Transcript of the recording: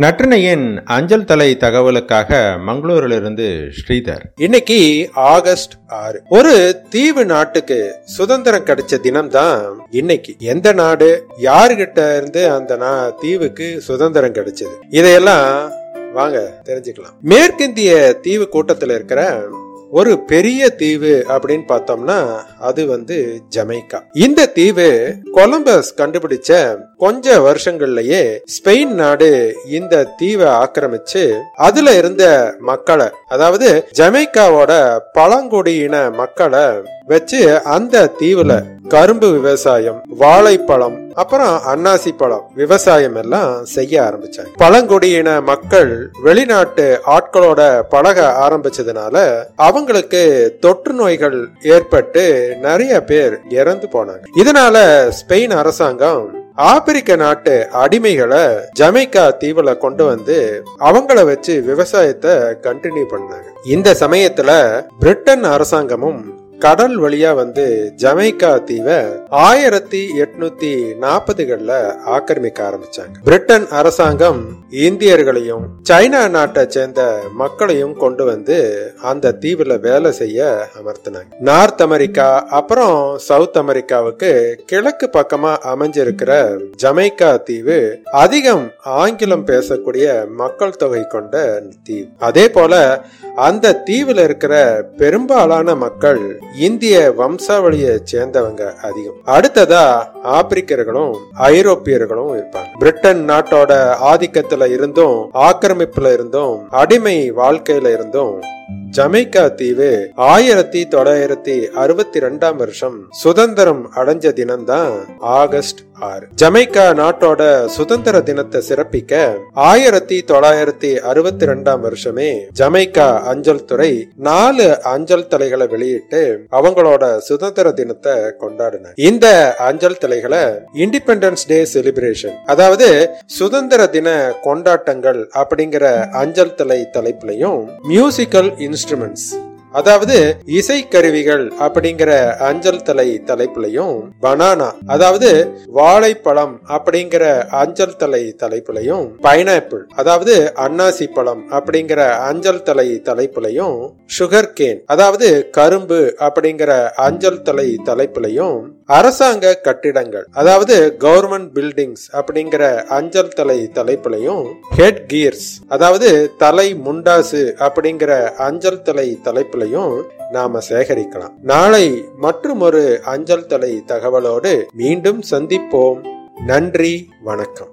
நற்றினையின் அஞ்சல் தலை தகவலுக்காக மங்களூரிலிருந்து ஸ்ரீதர். இன்னைக்கு ஆகஸ்ட் ஆறு. ஒரு தீவு நாட்டுக்கு சுதந்திரம் கிடைச்ச தினம் தான் இன்னைக்கு. எந்த நாடு யாருகிட்ட இருந்து அந்த நா- தீவுக்கு சுதந்திரம் கிடைச்சது? இதையெல்லாம் வாங்க தெரிஞ்சுக்கலாம். மேற்கிந்திய தீவு கூட்டத்தில் இருக்கிற ஒரு பெரிய தீவு அப்படின்னு பார்த்தோம்னா அது வந்து ஜமைக்கா. இந்த தீவு கொலம்பஸ் கண்டுபிடிச்ச கொஞ்ச வருஷங்கள்லயே ஸ்பெயின் நாடு இந்த தீவை ஆக்கிரமிச்சு அதுல இருந்த மக்களை அதாவது ஜமைக்காவோட பழங்குடியின மக்களை வச்சு அந்த தீவுல கரும்பு விவசாயம் வாழைப்பழம் அப்புறம் அன்னாசி பழம் விவசாயம் எல்லாம் செய்ய ஆரம்பிச்சாங்க. பழங்குடியின மக்கள் வெளிநாட்டு ஆட்களோட பழக ஆரம்பிச்சதுனால அவங்களுக்கு தொற்று நோய்கள் ஏற்பட்டு நிறைய பேர் இறந்து போனாங்க. இதனால ஸ்பெயின் அரசாங்கம் ஆப்பிரிக்க நாட்டு அடிமைகளை ஜமைக்கா தீவுல கொண்டு வந்து அவங்கள வச்சு விவசாயத்தை கண்டினியூ பண்ணாங்க. இந்த சமயத்துல பிரிட்டன் அரசாங்கமும் கடல் வழியா வந்து ஜமைக்கா தீவை ஆயிரத்தி எட்நூத்தி நாற்பதுகள்ல ஆக்கிரமிக்க ஆரம்பிச்சாங்க. பிரிட்டன் அரசாங்கம் இந்தியர்களையும் சைனா நாட்டை சேர்ந்த மக்களையும் கொண்டு வந்து அந்த தீவுல வேலை செய்ய அமர்த்தினாங்க. நார்த் அமெரிக்கா அப்புறம் சவுத் அமெரிக்காவுக்கு கிழக்கு பக்கமா அமைஞ்சிருக்கிற ஜமைக்கா தீவு அதிகம் ஆங்கிலம் பேசக்கூடிய மக்கள் தொகை கொண்ட தீவு. அதே போல அந்த தீவுல இருக்கிற பெரும்பாலான மக்கள் இந்திய வம்சாவளியை சேர்ந்தவங்க அதிகம். அடுத்ததா ஆப்பிரிக்கர்களும் ஐரோப்பியர்களும் இருப்பாங்க. பிரிட்டன் நாட்டோட ஆதிக்கத்துல இருந்தும் ஆக்கிரமிப்புல இருந்தும் அடிமை வாழ்க்கையில இருந்தும் ஜமைக்கா தீவு ஆயிரத்தி தொள்ளாயிரத்தி அறுபத்தி ரெண்டாம் வருஷம் சுதந்திரம் அடைஞ்ச தினம்தான் ஆகஸ்ட் ஆறு. ஜமைக்கா நாட்டோட சுதந்திர தினத்தை சிறப்பிக்க ஆயிரத்தி தொள்ளாயிரத்தி அறுபத்தி ரெண்டாம் வருஷமே ஜமைக்கா அஞ்சல் துறை நாலு அஞ்சல் தலைகளை வெளியிட்டு அவங்களோட சுதந்திர தினத்தை கொண்டாடின. இந்த அஞ்சல் தலைகளை இண்டிபெண்டன்ஸ் டே செலிப்ரேஷன் அதாவது சுதந்திர தின கொண்டாட்டங்கள் அப்படிங்கிற அஞ்சல் தலை தலைப்புலையும் மியூசிக்கல் instruments. அதாவது இசைக்கருவிகள் அப்படிங்கிற அஞ்சல் தலை தலைப்புலையும் பனானா அதாவது வாழைப்பழம் அப்படிங்கிற அஞ்சல் தலை தலைப்புலையும் பைனாப்பிள் அதாவது அன்னாசி பழம் அப்படிங்கிற அஞ்சல் தலை தலைப்புலையும் சுகர் கேன் அதாவது கரும்பு அப்படிங்கிற அஞ்சல் தலை தலைப்புலையும் அரசாங்க கட்டிடங்கள் அதாவது கவர்மெண்ட் பில்டிங்ஸ் அப்படிங்கிற அஞ்சல் தலை தலைப்புலையும் ஹெட் கியர்ஸ் அதாவது தலை முண்டாசு அப்படிங்கிற அஞ்சல் தலை தலைப்புல தகவல்களையும் நாம சேகரிக்கலாம். நாளை மற்றும் ஒரு அஞ்சல் தலை தகவலோடு மீண்டும் சந்திப்போம். நன்றி வணக்கம்.